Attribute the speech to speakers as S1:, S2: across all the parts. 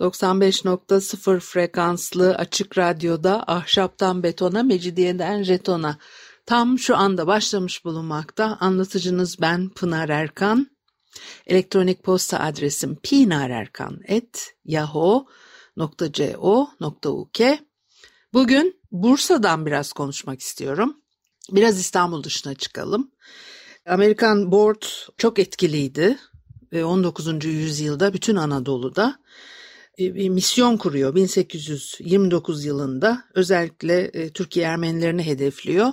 S1: 95.0 frekanslı açık radyoda ahşaptan betona, mecidiyeden jetona tam şu anda başlamış bulunmakta. Anlatıcınız ben Pınar Erkan. Elektronik posta adresim pinarerkan.yahoo.co.uk Bugün Bursa'dan biraz konuşmak istiyorum. Biraz İstanbul dışına çıkalım. Amerikan Board çok etkiliydi. 19. yüzyılda bütün Anadolu'da bir misyon kuruyor 1829 yılında özellikle e, Türkiye Ermenilerini hedefliyor.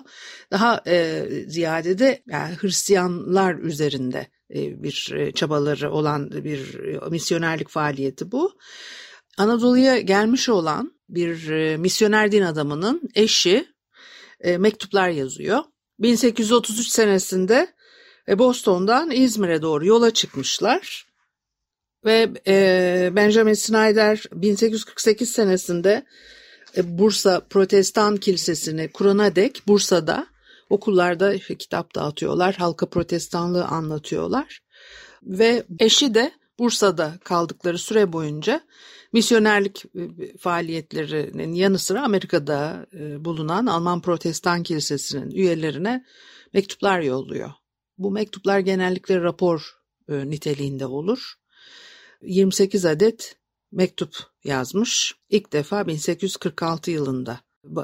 S1: Daha e, ziyade de yani Hristiyanlar üzerinde e, bir e, çabaları olan bir misyonerlik faaliyeti bu. Anadolu'ya gelmiş olan bir e, misyoner din adamının eşi e, mektuplar yazıyor. 1833 senesinde e, Boston'dan İzmir'e doğru yola çıkmışlar. Ve e, Benjamin Snyder 1848 senesinde e, Bursa Protestan Kilisesi'ni kurana dek Bursa'da okullarda kitap dağıtıyorlar, halka protestanlığı anlatıyorlar. Ve eşi de Bursa'da kaldıkları süre boyunca misyonerlik e, faaliyetlerinin yanı sıra Amerika'da e, bulunan Alman Protestan Kilisesi'nin üyelerine mektuplar yolluyor. Bu mektuplar genellikle rapor e, niteliğinde olur. 28 adet mektup yazmış. İlk defa 1846 yılında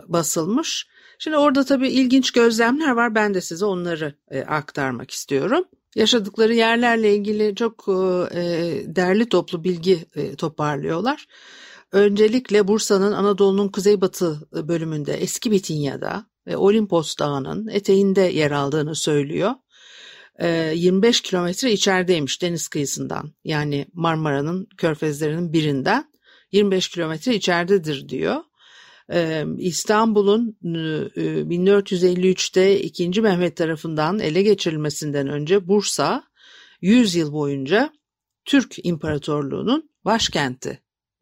S1: basılmış. Şimdi orada tabii ilginç gözlemler var. Ben de size onları e, aktarmak istiyorum. Yaşadıkları yerlerle ilgili çok e, derli toplu bilgi e, toparlıyorlar. Öncelikle Bursa'nın Anadolu'nun kuzeybatı bölümünde eski Bitinya'da ve Olimpos Dağı'nın eteğinde yer aldığını söylüyor. 25 e, kilometre içerideymiş deniz kıyısından. Yani Marmara'nın körfezlerinin birinden 25 kilometre içeridedir diyor. E, İstanbul'un 1453'te e, 2. Mehmet tarafından ele geçirilmesinden önce Bursa 100 yıl boyunca Türk İmparatorluğu'nun başkenti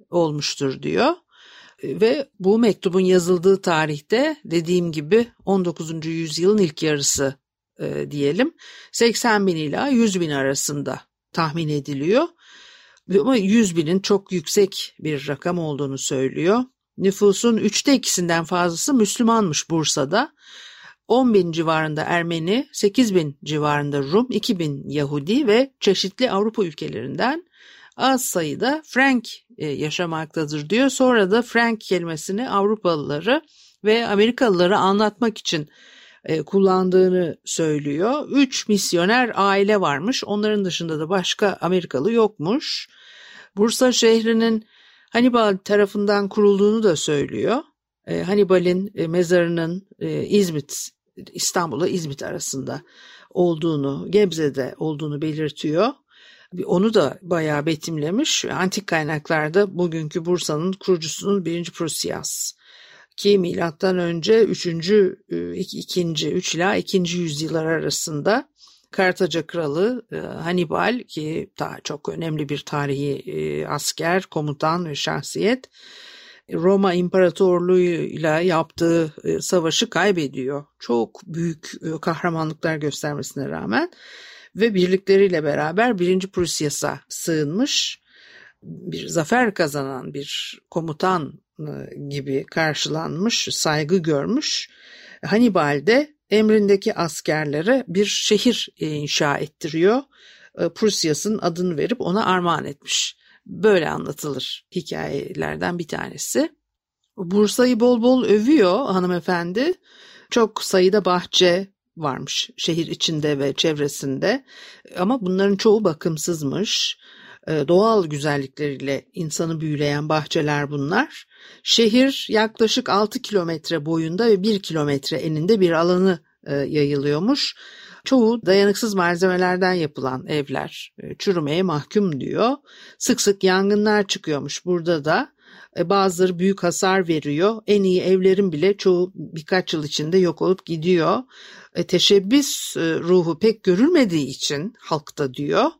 S1: olmuştur diyor. Ve bu mektubun yazıldığı tarihte dediğim gibi 19. yüzyılın ilk yarısı e, diyelim 80 bin ila 100 bin arasında tahmin ediliyor. Ama 100 binin çok yüksek bir rakam olduğunu söylüyor. Nüfusun üçte ikisinden fazlası Müslümanmış Bursa'da. 10 bin civarında Ermeni, 8 bin civarında Rum, 2 bin Yahudi ve çeşitli Avrupa ülkelerinden az sayıda Frank e, yaşamaktadır diyor. Sonra da Frank kelimesini Avrupalıları ve Amerikalıları anlatmak için e, kullandığını söylüyor. Üç misyoner aile varmış. Onların dışında da başka Amerikalı yokmuş. Bursa şehrinin Hannibal tarafından kurulduğunu da söylüyor. E, Hannibal'in e, mezarının İzmit, İstanbul'la İzmit arasında olduğunu, Gebze'de olduğunu belirtiyor. Onu da bayağı betimlemiş. Antik kaynaklarda bugünkü Bursa'nın kurucusunun birinci Prusias ki milattan önce 3. 2. 3 ila 2. yüzyıllar arasında Kartaca kralı e, Hannibal ki daha çok önemli bir tarihi e, asker, komutan ve şahsiyet Roma İmparatorluğu'yla yaptığı e, savaşı kaybediyor. Çok büyük kahramanlıklar göstermesine rağmen ve birlikleriyle beraber 1. Prusyas'a sığınmış bir zafer kazanan bir komutan gibi karşılanmış, saygı görmüş. Hannibal de emrindeki askerlere bir şehir inşa ettiriyor. E, Prusyas'ın adını verip ona armağan etmiş. Böyle anlatılır hikayelerden bir tanesi. Bursa'yı bol bol övüyor hanımefendi. Çok sayıda bahçe varmış şehir içinde ve çevresinde ama bunların çoğu bakımsızmış. E, doğal güzellikleriyle insanı büyüleyen bahçeler bunlar. Şehir yaklaşık 6 kilometre boyunda ve 1 kilometre eninde bir alanı e, yayılıyormuş. Çoğu dayanıksız malzemelerden yapılan evler e, çürümeye mahkum diyor. Sık sık yangınlar çıkıyormuş burada da. E, bazıları büyük hasar veriyor. En iyi evlerin bile çoğu birkaç yıl içinde yok olup gidiyor. Teşebbüs ruhu pek görülmediği için halkta diyor.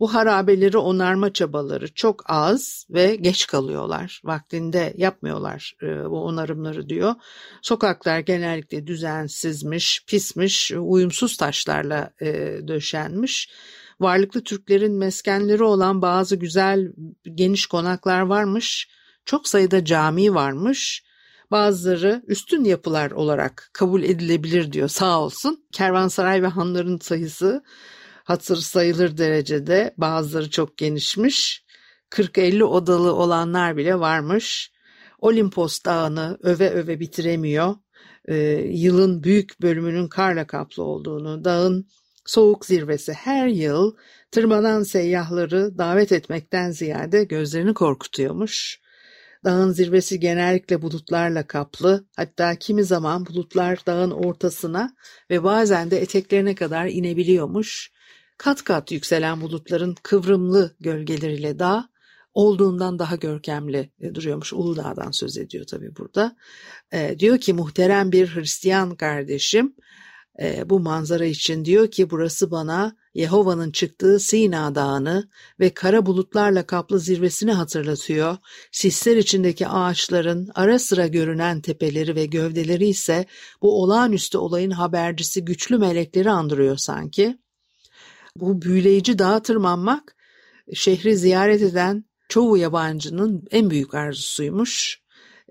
S1: Bu harabeleri onarma çabaları çok az ve geç kalıyorlar. Vaktinde yapmıyorlar e, bu onarımları diyor. Sokaklar genellikle düzensizmiş, pismiş, uyumsuz taşlarla e, döşenmiş. Varlıklı Türklerin meskenleri olan bazı güzel geniş konaklar varmış. Çok sayıda cami varmış. Bazıları üstün yapılar olarak kabul edilebilir diyor sağ olsun. Kervansaray ve hanların sayısı hatır sayılır derecede bazıları çok genişmiş. 40-50 odalı olanlar bile varmış. Olimpos dağını öve öve bitiremiyor. Ee, yılın büyük bölümünün karla kaplı olduğunu, dağın soğuk zirvesi her yıl tırmanan seyyahları davet etmekten ziyade gözlerini korkutuyormuş. Dağın zirvesi genellikle bulutlarla kaplı, hatta kimi zaman bulutlar dağın ortasına ve bazen de eteklerine kadar inebiliyormuş. Kat kat yükselen bulutların kıvrımlı gölgeleriyle dağ olduğundan daha görkemli duruyormuş. Uludağ'dan söz ediyor tabii burada. E, diyor ki muhterem bir Hristiyan kardeşim e, bu manzara için diyor ki burası bana Yehova'nın çıktığı Sina Dağı'nı ve kara bulutlarla kaplı zirvesini hatırlatıyor. Sisler içindeki ağaçların ara sıra görünen tepeleri ve gövdeleri ise bu olağanüstü olayın habercisi güçlü melekleri andırıyor sanki. Bu büyüleyici dağa tırmanmak şehri ziyaret eden çoğu yabancının en büyük arzusuymuş.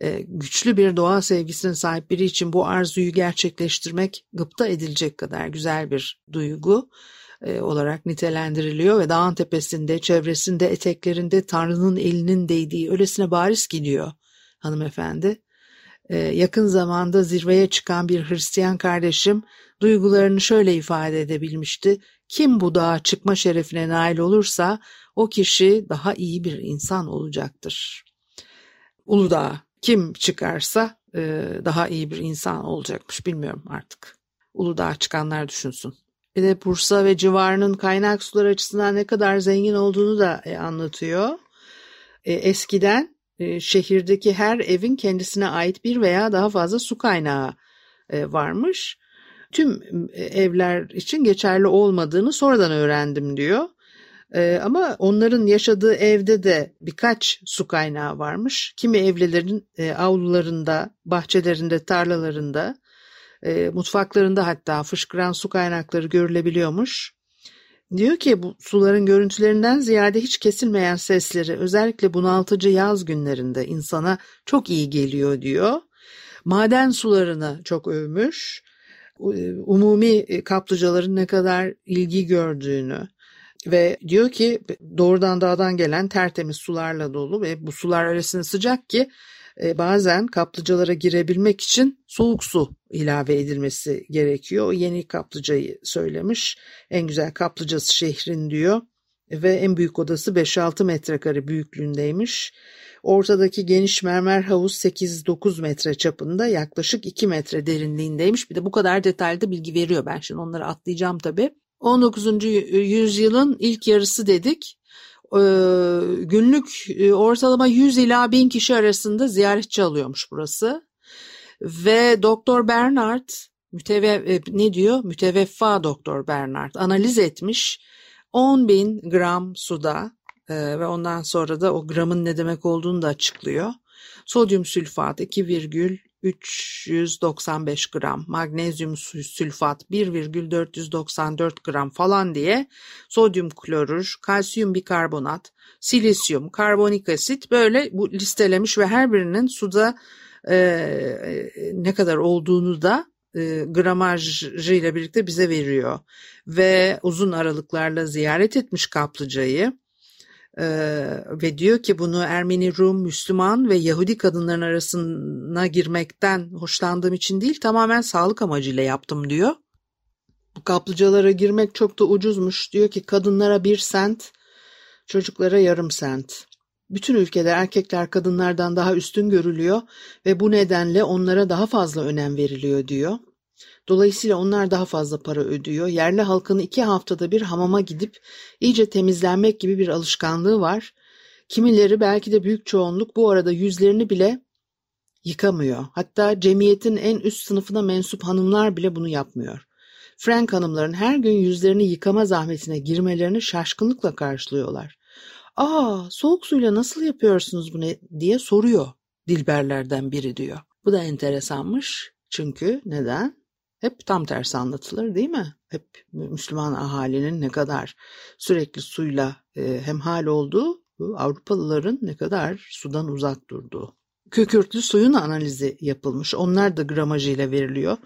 S1: Ee, güçlü bir doğa sevgisine sahip biri için bu arzuyu gerçekleştirmek gıpta edilecek kadar güzel bir duygu e, olarak nitelendiriliyor ve dağın tepesinde, çevresinde, eteklerinde Tanrı'nın elinin değdiği öylesine bariz gidiyor hanımefendi. Ee, yakın zamanda zirveye çıkan bir Hristiyan kardeşim duygularını şöyle ifade edebilmişti. Kim bu dağa çıkma şerefine nail olursa o kişi daha iyi bir insan olacaktır. Uludağ kim çıkarsa e, daha iyi bir insan olacakmış bilmiyorum artık. Uludağ çıkanlar düşünsün. Bir de Bursa ve civarının kaynak sular açısından ne kadar zengin olduğunu da e, anlatıyor. E, eskiden şehirdeki her evin kendisine ait bir veya daha fazla su kaynağı varmış. Tüm evler için geçerli olmadığını sonradan öğrendim diyor. Ee, ama onların yaşadığı evde de birkaç su kaynağı varmış. Kimi evlerin e, avlularında, bahçelerinde, tarlalarında, e, mutfaklarında hatta fışkıran su kaynakları görülebiliyormuş. Diyor ki bu suların görüntülerinden ziyade hiç kesilmeyen sesleri özellikle bunaltıcı yaz günlerinde insana çok iyi geliyor diyor. Maden sularını çok övmüş. Umumi kaplıcaların ne kadar ilgi gördüğünü, ve diyor ki doğrudan dağdan gelen tertemiz sularla dolu ve bu sular arasında sıcak ki e, bazen kaplıcalara girebilmek için soğuk su ilave edilmesi gerekiyor. Yeni kaplıcayı söylemiş. En güzel kaplıcası şehrin diyor ve en büyük odası 5-6 metrekare büyüklüğündeymiş. Ortadaki geniş mermer havuz 8-9 metre çapında yaklaşık 2 metre derinliğindeymiş. Bir de bu kadar detaylı bilgi veriyor. Ben şimdi onları atlayacağım tabii. 19. yüzyılın ilk yarısı dedik. Ee, günlük e, ortalama 100 ila 1000 kişi arasında ziyaretçi alıyormuş burası. Ve Doktor Bernard müteve, e, ne diyor? Müteveffa Doktor Bernard analiz etmiş 10 bin gram suda ve ondan sonra da o gramın ne demek olduğunu da açıklıyor. Sodyum sülfat 2,395 gram, magnezyum sülfat 1,494 gram falan diye sodyum klorür, kalsiyum bikarbonat, silisyum, karbonik asit böyle bu listelemiş ve her birinin suda e ne kadar olduğunu da e, gramajıyla birlikte bize veriyor. Ve uzun aralıklarla ziyaret etmiş kaplıcayı ee, ve diyor ki bunu Ermeni, Rum, Müslüman ve Yahudi kadınların arasına girmekten hoşlandığım için değil tamamen sağlık amacıyla yaptım diyor. Bu kaplıcalara girmek çok da ucuzmuş. Diyor ki kadınlara bir sent, çocuklara yarım sent. Bütün ülkede erkekler kadınlardan daha üstün görülüyor ve bu nedenle onlara daha fazla önem veriliyor diyor. Dolayısıyla onlar daha fazla para ödüyor. Yerli halkın iki haftada bir hamama gidip iyice temizlenmek gibi bir alışkanlığı var. Kimileri belki de büyük çoğunluk bu arada yüzlerini bile yıkamıyor. Hatta cemiyetin en üst sınıfına mensup hanımlar bile bunu yapmıyor. Frank hanımların her gün yüzlerini yıkama zahmetine girmelerini şaşkınlıkla karşılıyorlar. ''Aa soğuk suyla nasıl yapıyorsunuz bunu?'' diye soruyor Dilberlerden biri diyor. Bu da enteresanmış. Çünkü neden? Hep tam tersi anlatılır değil mi? Hep Müslüman ahalinin ne kadar sürekli suyla e, hemhal olduğu, Avrupalıların ne kadar sudan uzak durduğu. Kükürtlü suyun analizi yapılmış. Onlar da gramajıyla veriliyor.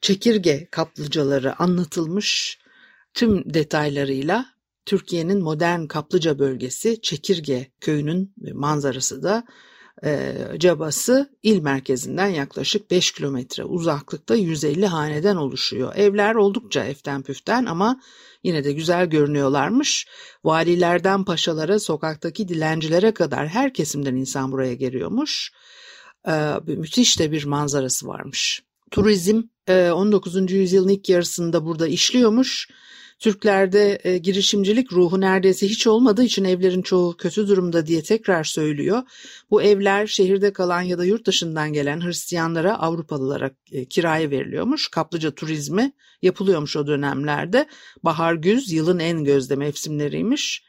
S1: Çekirge kaplıcaları anlatılmış tüm detaylarıyla Türkiye'nin modern kaplıca bölgesi Çekirge köyünün manzarası da e, cabası il merkezinden yaklaşık 5 kilometre uzaklıkta 150 haneden oluşuyor. Evler oldukça eften püften ama yine de güzel görünüyorlarmış. Valilerden paşalara, sokaktaki dilencilere kadar her kesimden insan buraya geliyormuş. E, müthiş de bir manzarası varmış. Turizm 19. E, yüzyılın ilk yarısında burada işliyormuş. Türklerde e, girişimcilik ruhu neredeyse hiç olmadığı için evlerin çoğu kötü durumda diye tekrar söylüyor. Bu evler şehirde kalan ya da yurt dışından gelen Hristiyanlara, Avrupalılara e, kiraya veriliyormuş. Kaplıca turizmi yapılıyormuş o dönemlerde. Bahar güz yılın en gözde mevsimleriymiş.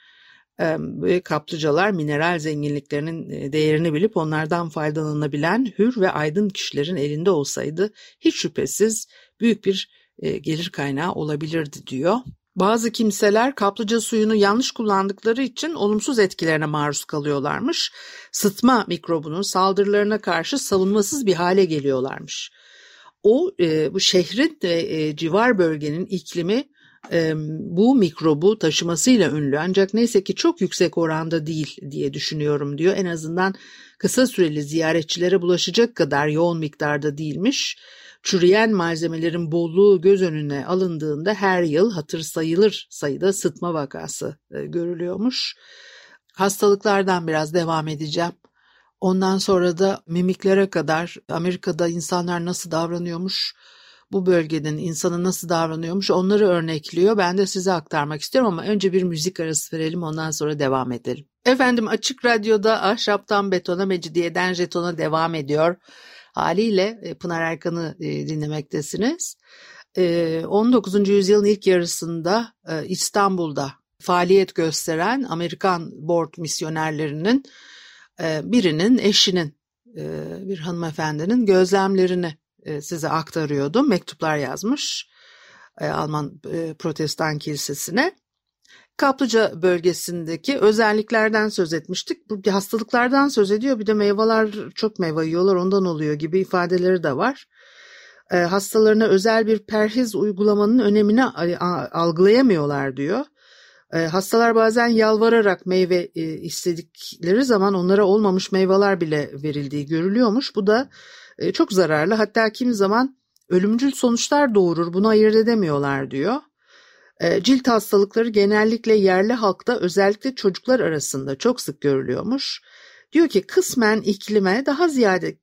S1: E, kaplıcalar mineral zenginliklerinin e, değerini bilip onlardan faydalanabilen hür ve aydın kişilerin elinde olsaydı hiç şüphesiz büyük bir e, gelir kaynağı olabilirdi diyor. Bazı kimseler kaplıca suyunu yanlış kullandıkları için olumsuz etkilerine maruz kalıyorlarmış. Sıtma mikrobunun saldırılarına karşı savunmasız bir hale geliyorlarmış. O e, bu şehrin ve e, civar bölgenin iklimi e, bu mikrobu taşımasıyla ünlü ancak neyse ki çok yüksek oranda değil diye düşünüyorum diyor. En azından kısa süreli ziyaretçilere bulaşacak kadar yoğun miktarda değilmiş. Çürüyen malzemelerin bolluğu göz önüne alındığında her yıl hatır sayılır sayıda sıtma vakası e, görülüyormuş. Hastalıklardan biraz devam edeceğim. Ondan sonra da mimiklere kadar Amerika'da insanlar nasıl davranıyormuş, bu bölgenin insanı nasıl davranıyormuş onları örnekliyor. Ben de size aktarmak istiyorum ama önce bir müzik arası verelim ondan sonra devam edelim. Efendim Açık Radyo'da Ahşaptan Betona, Mecidiyeden Jeton'a devam ediyor. Haliyle e, Pınar Erkan'ı e, dinlemektesiniz. 19. E, yüzyılın ilk yarısında İstanbul'da faaliyet gösteren Amerikan board misyonerlerinin birinin eşinin bir hanımefendinin gözlemlerini size aktarıyordum. Mektuplar yazmış Alman Protestan Kilisesi'ne. Kaplıca bölgesindeki özelliklerden söz etmiştik. Bu hastalıklardan söz ediyor. Bir de meyveler çok meyve yiyorlar ondan oluyor gibi ifadeleri de var. E, hastalarına özel bir perhiz uygulamanın önemini algılayamıyorlar diyor. E, hastalar bazen yalvararak meyve e, istedikleri zaman onlara olmamış meyveler bile verildiği görülüyormuş. Bu da e, çok zararlı hatta kimi zaman ölümcül sonuçlar doğurur bunu ayırt edemiyorlar diyor. Ee, cilt hastalıkları genellikle yerli halkta özellikle çocuklar arasında çok sık görülüyormuş. Diyor ki kısmen iklime daha ziyade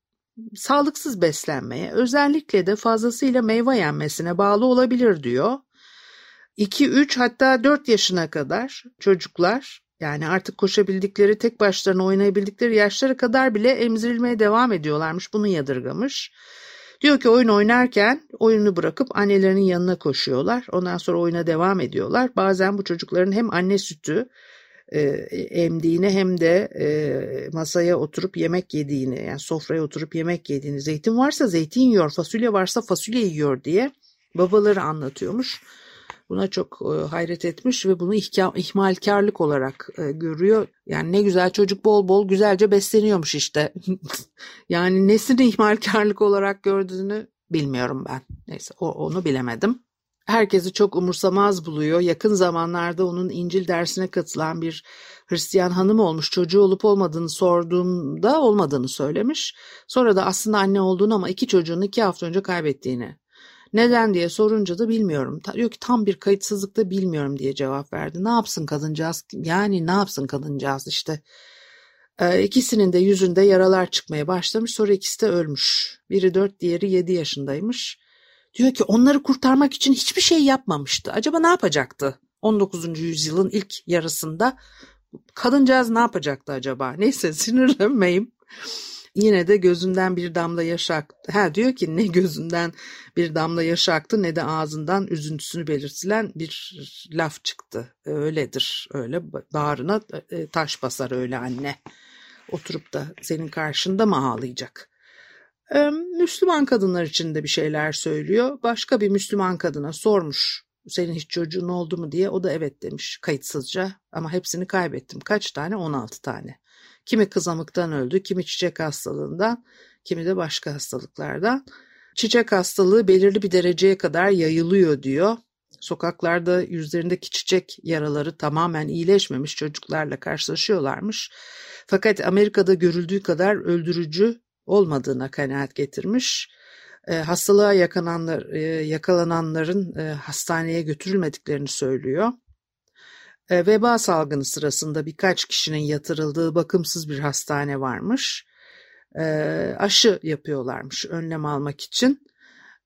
S1: sağlıksız beslenmeye özellikle de fazlasıyla meyve yenmesine bağlı olabilir diyor. 2-3 hatta 4 yaşına kadar çocuklar yani artık koşabildikleri tek başlarına oynayabildikleri yaşlara kadar bile emzirilmeye devam ediyorlarmış bunu yadırgamış. Diyor ki oyun oynarken oyunu bırakıp annelerinin yanına koşuyorlar. Ondan sonra oyuna devam ediyorlar. Bazen bu çocukların hem anne sütü e, emdiğini hem de e, masaya oturup yemek yediğini yani sofraya oturup yemek yediğini zeytin varsa zeytin yiyor fasulye varsa fasulye yiyor diye babaları anlatıyormuş. Buna çok e, hayret etmiş ve bunu ihmalkarlık olarak e, görüyor. Yani ne güzel çocuk bol bol güzelce besleniyormuş işte. yani nesini ihmalkarlık olarak gördüğünü bilmiyorum ben. Neyse onu bilemedim. Herkesi çok umursamaz buluyor. Yakın zamanlarda onun İncil dersine katılan bir Hristiyan hanım olmuş. Çocuğu olup olmadığını sorduğumda olmadığını söylemiş. Sonra da aslında anne olduğunu ama iki çocuğunu iki hafta önce kaybettiğini neden diye sorunca da bilmiyorum. Diyor ki tam bir kayıtsızlıkta bilmiyorum diye cevap verdi. Ne yapsın kadıncağız? Yani ne yapsın kadıncağız işte. Ee, ikisinin de yüzünde yaralar çıkmaya başlamış. Sonra ikisi de ölmüş. Biri dört, diğeri yedi yaşındaymış. Diyor ki onları kurtarmak için hiçbir şey yapmamıştı. Acaba ne yapacaktı? 19. yüzyılın ilk yarısında kadıncağız ne yapacaktı acaba? Neyse sinirlenmeyeyim. Yine de gözünden bir damla yaş aktı. Ha diyor ki ne gözünden bir damla yaş aktı ne de ağzından üzüntüsünü belirtilen bir laf çıktı. Öyledir öyle bağrına e, taş basar öyle anne. Oturup da senin karşında mı ağlayacak? Müslüman kadınlar için de bir şeyler söylüyor. Başka bir Müslüman kadına sormuş senin hiç çocuğun oldu mu diye o da evet demiş kayıtsızca ama hepsini kaybettim. Kaç tane? 16 tane. Kimi kızamıktan öldü, kimi çiçek hastalığından, kimi de başka hastalıklardan. Çiçek hastalığı belirli bir dereceye kadar yayılıyor diyor. Sokaklarda yüzlerindeki çiçek yaraları tamamen iyileşmemiş çocuklarla karşılaşıyorlarmış. Fakat Amerika'da görüldüğü kadar öldürücü olmadığına kanaat getirmiş. E, hastalığa yakalananlar, e, yakalananların e, hastaneye götürülmediklerini söylüyor. E, veba salgını sırasında birkaç kişinin yatırıldığı bakımsız bir hastane varmış. E, aşı yapıyorlarmış önlem almak için.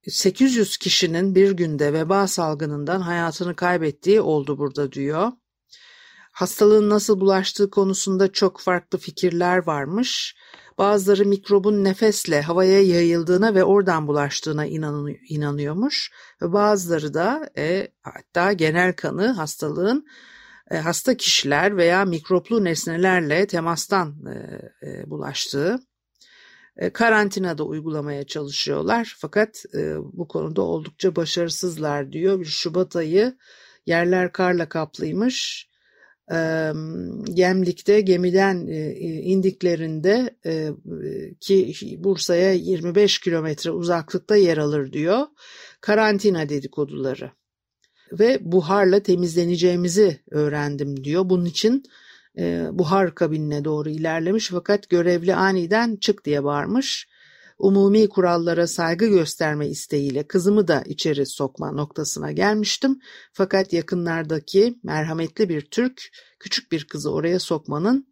S1: 800 kişinin bir günde veba salgınından hayatını kaybettiği oldu burada diyor. Hastalığın nasıl bulaştığı konusunda çok farklı fikirler varmış. Bazıları mikrobun nefesle havaya yayıldığına ve oradan bulaştığına inanıyormuş. Ve bazıları da e, hatta genel kanı hastalığın hasta kişiler veya mikroplu nesnelerle temastan e, e, bulaştığı e, karantinada uygulamaya çalışıyorlar. Fakat e, bu konuda oldukça başarısızlar diyor. Şubat ayı yerler karla kaplıymış Gemlik'te gemiden indiklerinde ki Bursa'ya 25 kilometre uzaklıkta yer alır diyor. Karantina dedikoduları ve buharla temizleneceğimizi öğrendim diyor. Bunun için buhar kabinine doğru ilerlemiş fakat görevli aniden çık diye bağırmış umumi kurallara saygı gösterme isteğiyle kızımı da içeri sokma noktasına gelmiştim. Fakat yakınlardaki merhametli bir Türk küçük bir kızı oraya sokmanın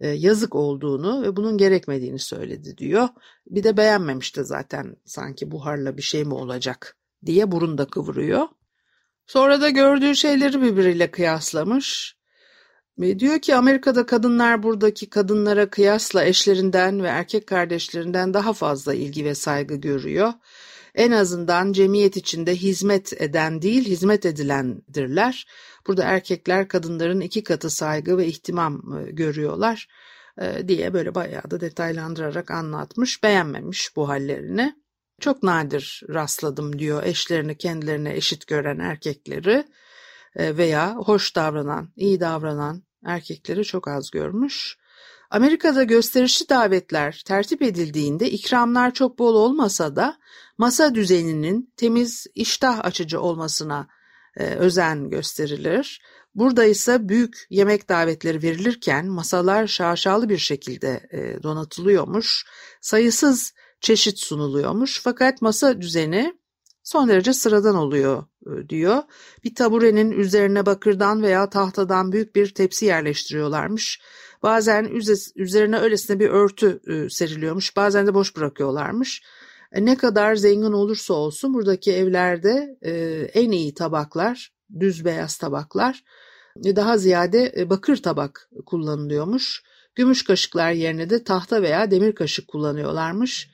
S1: e, yazık olduğunu ve bunun gerekmediğini söyledi diyor. Bir de beğenmemişti zaten sanki buharla bir şey mi olacak diye burun da kıvırıyor. Sonra da gördüğü şeyleri birbiriyle kıyaslamış. Ve diyor ki Amerika'da kadınlar buradaki kadınlara kıyasla eşlerinden ve erkek kardeşlerinden daha fazla ilgi ve saygı görüyor. En azından cemiyet içinde hizmet eden değil hizmet edilendirler. Burada erkekler kadınların iki katı saygı ve ihtimam e, görüyorlar e, diye böyle bayağı da detaylandırarak anlatmış. Beğenmemiş bu hallerini. Çok nadir rastladım diyor eşlerini kendilerine eşit gören erkekleri. E, veya hoş davranan, iyi davranan erkekleri çok az görmüş. Amerika'da gösterişli davetler tertip edildiğinde ikramlar çok bol olmasa da masa düzeninin temiz, iştah açıcı olmasına e, özen gösterilir. Burada ise büyük yemek davetleri verilirken masalar şaşalı bir şekilde e, donatılıyormuş. Sayısız çeşit sunuluyormuş fakat masa düzeni son derece sıradan oluyor e, diyor. Bir taburenin üzerine bakırdan veya tahtadan büyük bir tepsi yerleştiriyorlarmış. Bazen üzerine öylesine bir örtü e, seriliyormuş, bazen de boş bırakıyorlarmış. E, ne kadar zengin olursa olsun buradaki evlerde en iyi tabaklar, düz beyaz tabaklar, daha ziyade bakır tabak kullanılıyormuş. Gümüş kaşıklar yerine de tahta veya demir kaşık kullanıyorlarmış.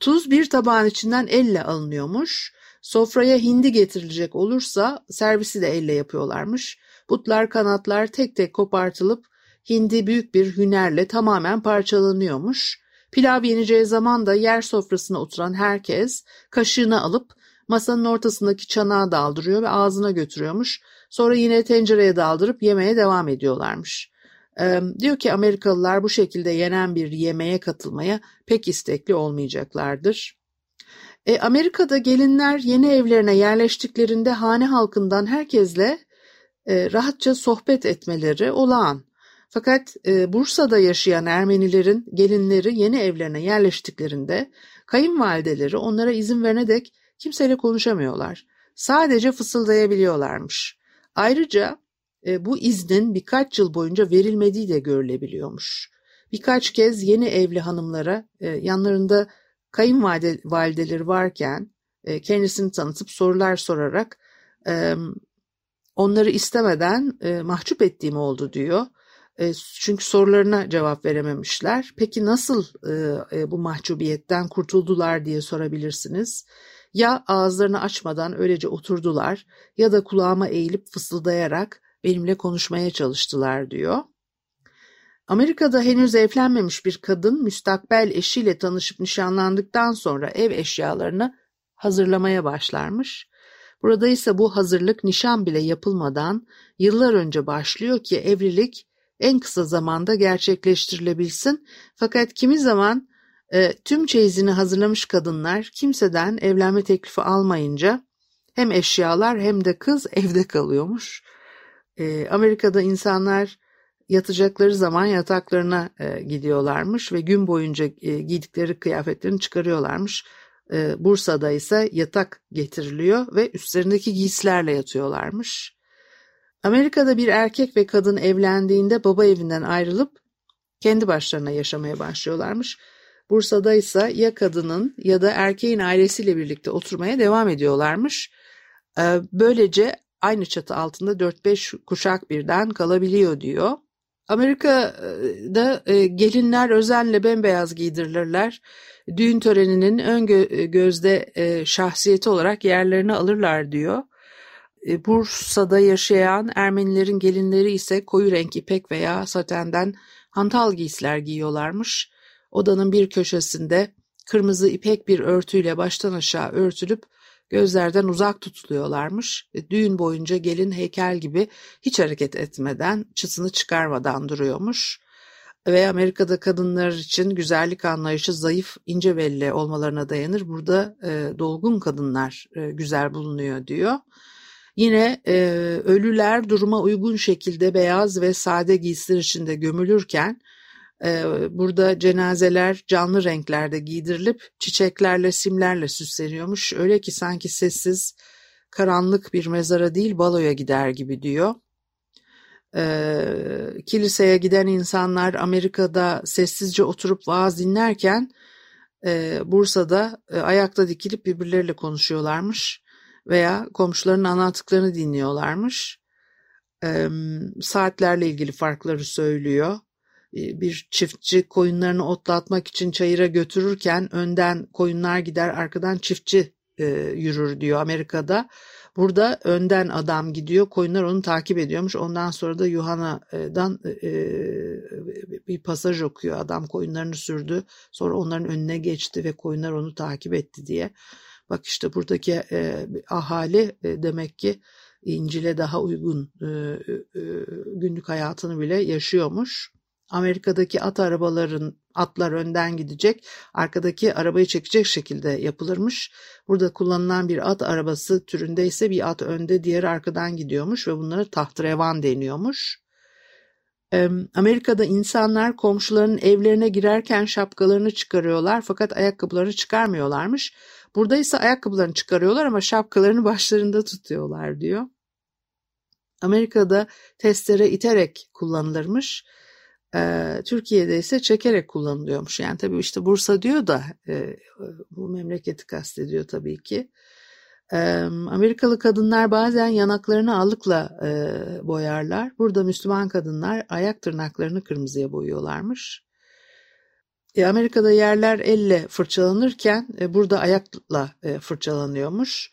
S1: Tuz bir tabağın içinden elle alınıyormuş. Sofraya hindi getirilecek olursa servisi de elle yapıyorlarmış. Butlar kanatlar tek tek kopartılıp hindi büyük bir hünerle tamamen parçalanıyormuş. Pilav yeneceği zaman da yer sofrasına oturan herkes kaşığını alıp masanın ortasındaki çanağa daldırıyor ve ağzına götürüyormuş. Sonra yine tencereye daldırıp yemeye devam ediyorlarmış. Diyor ki Amerikalılar bu şekilde yenen bir yemeğe katılmaya pek istekli olmayacaklardır. E, Amerika'da gelinler yeni evlerine yerleştiklerinde hane halkından herkesle e, rahatça sohbet etmeleri olağan. Fakat e, Bursa'da yaşayan Ermenilerin gelinleri yeni evlerine yerleştiklerinde kayınvalideleri onlara izin verene dek kimseyle konuşamıyorlar. Sadece fısıldayabiliyorlarmış. Ayrıca bu iznin birkaç yıl boyunca verilmediği de görülebiliyormuş. Birkaç kez yeni evli hanımlara e, yanlarında kayınvalideleri varken e, kendisini tanıtıp sorular sorarak e, onları istemeden e, mahcup ettiğim oldu diyor. E, çünkü sorularına cevap verememişler. Peki nasıl e, e, bu mahcubiyetten kurtuldular diye sorabilirsiniz. Ya ağızlarını açmadan öylece oturdular ya da kulağıma eğilip fısıldayarak benimle konuşmaya çalıştılar diyor. Amerika'da henüz evlenmemiş bir kadın müstakbel eşiyle tanışıp nişanlandıktan sonra ev eşyalarını hazırlamaya başlarmış. Burada ise bu hazırlık nişan bile yapılmadan yıllar önce başlıyor ki evlilik en kısa zamanda gerçekleştirilebilsin. Fakat kimi zaman e, tüm çeyizini hazırlamış kadınlar kimseden evlenme teklifi almayınca hem eşyalar hem de kız evde kalıyormuş. E, Amerika'da insanlar yatacakları zaman yataklarına e, gidiyorlarmış ve gün boyunca e, giydikleri kıyafetlerini çıkarıyorlarmış. E, Bursa'da ise yatak getiriliyor ve üstlerindeki giysilerle yatıyorlarmış. Amerika'da bir erkek ve kadın evlendiğinde baba evinden ayrılıp kendi başlarına yaşamaya başlıyorlarmış. Bursa'da ise ya kadının ya da erkeğin ailesiyle birlikte oturmaya devam ediyorlarmış. E, böylece aynı çatı altında 4-5 kuşak birden kalabiliyor diyor. Amerika'da e, gelinler özenle bembeyaz giydirilirler. Düğün töreninin ön gözde e, şahsiyeti olarak yerlerini alırlar diyor. E, Bursa'da yaşayan Ermenilerin gelinleri ise koyu renk ipek veya satenden hantal giysiler giyiyorlarmış. Odanın bir köşesinde kırmızı ipek bir örtüyle baştan aşağı örtülüp gözlerden uzak tutuluyorlarmış. E, düğün boyunca gelin heykel gibi hiç hareket etmeden, çıtını çıkarmadan duruyormuş. Ve Amerika'da kadınlar için güzellik anlayışı zayıf, ince belli olmalarına dayanır. Burada e, dolgun kadınlar e, güzel bulunuyor diyor. Yine e, ölüler duruma uygun şekilde beyaz ve sade giysiler içinde gömülürken burada cenazeler canlı renklerde giydirilip çiçeklerle simlerle süsleniyormuş. Öyle ki sanki sessiz karanlık bir mezara değil baloya gider gibi diyor. kiliseye giden insanlar Amerika'da sessizce oturup vaaz dinlerken Bursa'da ayakta dikilip birbirleriyle konuşuyorlarmış veya komşularının anlattıklarını dinliyorlarmış. saatlerle ilgili farkları söylüyor. E, bir çiftçi koyunlarını otlatmak için çayıra götürürken önden koyunlar gider arkadan çiftçi e, yürür diyor Amerika'da. Burada önden adam gidiyor koyunlar onu takip ediyormuş ondan sonra da Yuhanna'dan e, bir pasaj okuyor adam koyunlarını sürdü sonra onların önüne geçti ve koyunlar onu takip etti diye. Bak işte buradaki ahali demek ki İncil'e daha uygun günlük hayatını bile yaşıyormuş. Amerika'daki at arabaların atlar önden gidecek, arkadaki arabayı çekecek şekilde yapılırmış. Burada kullanılan bir at arabası türünde ise bir at önde, diğeri arkadan gidiyormuş ve bunlara tahtrevan deniyormuş. Amerika'da insanlar komşularının evlerine girerken şapkalarını çıkarıyorlar fakat ayakkabılarını çıkarmıyorlarmış. Burada ise ayakkabılarını çıkarıyorlar ama şapkalarını başlarında tutuyorlar diyor. Amerika'da testere iterek kullanılırmış. E, Türkiye'de ise çekerek kullanılıyormuş. Yani tabii işte Bursa diyor da e, bu memleketi kastediyor tabii ki. E, Amerikalı kadınlar bazen yanaklarını alıkla e, boyarlar. Burada Müslüman kadınlar ayak tırnaklarını kırmızıya boyuyorlarmış. E, Amerika'da yerler elle fırçalanırken e, burada ayakla e, fırçalanıyormuş.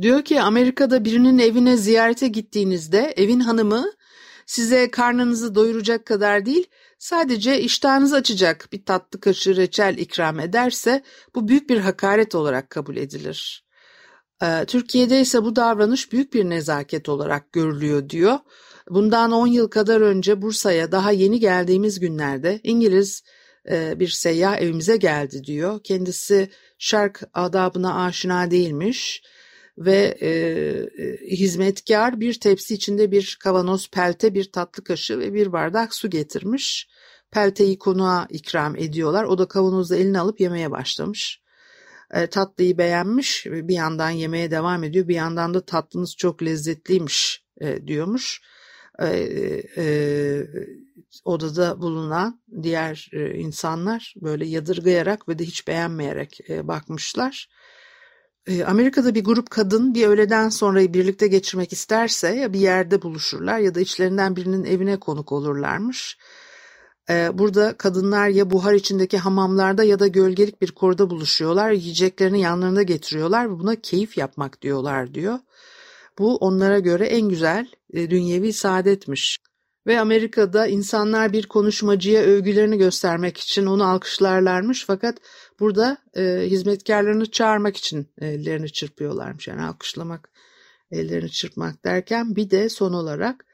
S1: Diyor ki Amerika'da birinin evine ziyarete gittiğinizde evin hanımı size karnınızı doyuracak kadar değil, sadece iştahınızı açacak bir tatlı kaşığı reçel ikram ederse bu büyük bir hakaret olarak kabul edilir. Ee, Türkiye'de ise bu davranış büyük bir nezaket olarak görülüyor diyor. Bundan 10 yıl kadar önce Bursa'ya daha yeni geldiğimiz günlerde İngiliz e, bir seyyah evimize geldi diyor. Kendisi şark adabına aşina değilmiş ve e, e, hizmetkar bir tepsi içinde bir kavanoz pelte, bir tatlı kaşığı ve bir bardak su getirmiş. Pelteyi konuğa ikram ediyorlar. O da kavanozda elini alıp yemeye başlamış. E, tatlıyı beğenmiş, bir yandan yemeye devam ediyor. Bir yandan da tatlınız çok lezzetliymiş e, diyormuş. E, e, odada bulunan diğer e, insanlar böyle yadırgayarak ve de hiç beğenmeyerek e, bakmışlar Amerika'da bir grup kadın bir öğleden sonrayı birlikte geçirmek isterse ya bir yerde buluşurlar ya da içlerinden birinin evine konuk olurlarmış. Ee, burada kadınlar ya buhar içindeki hamamlarda ya da gölgelik bir koruda buluşuyorlar. Yiyeceklerini yanlarında getiriyorlar ve buna keyif yapmak diyorlar diyor. Bu onlara göre en güzel e, dünyevi saadetmiş. Ve Amerika'da insanlar bir konuşmacıya övgülerini göstermek için onu alkışlarlarmış fakat burada e, hizmetkarlarını çağırmak için ellerini çırpıyorlarmış. Yani alkışlamak, ellerini çırpmak derken bir de son olarak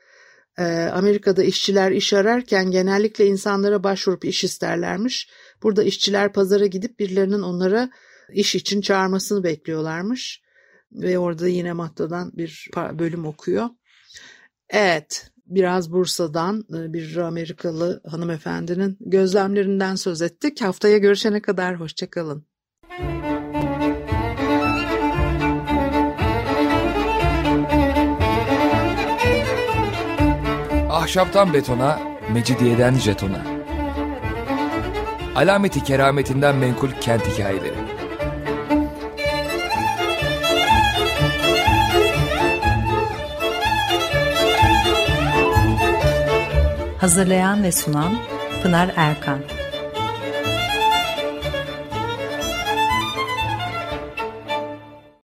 S1: e, Amerika'da işçiler iş ararken genellikle insanlara başvurup iş isterlermiş. Burada işçiler pazara gidip birilerinin onlara iş için çağırmasını bekliyorlarmış. Ve orada yine Matta'dan bir bölüm okuyor. Evet, biraz Bursa'dan e, bir Amerikalı hanımefendinin gözlemlerinden söz ettik. Haftaya görüşene kadar hoşçakalın.
S2: Ahşaptan betona, mecidiyeden jetona. Alameti kerametinden menkul kent hikayeleri.
S3: Hazırlayan ve sunan Pınar Erkan